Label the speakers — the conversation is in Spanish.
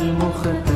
Speaker 1: mi mujer.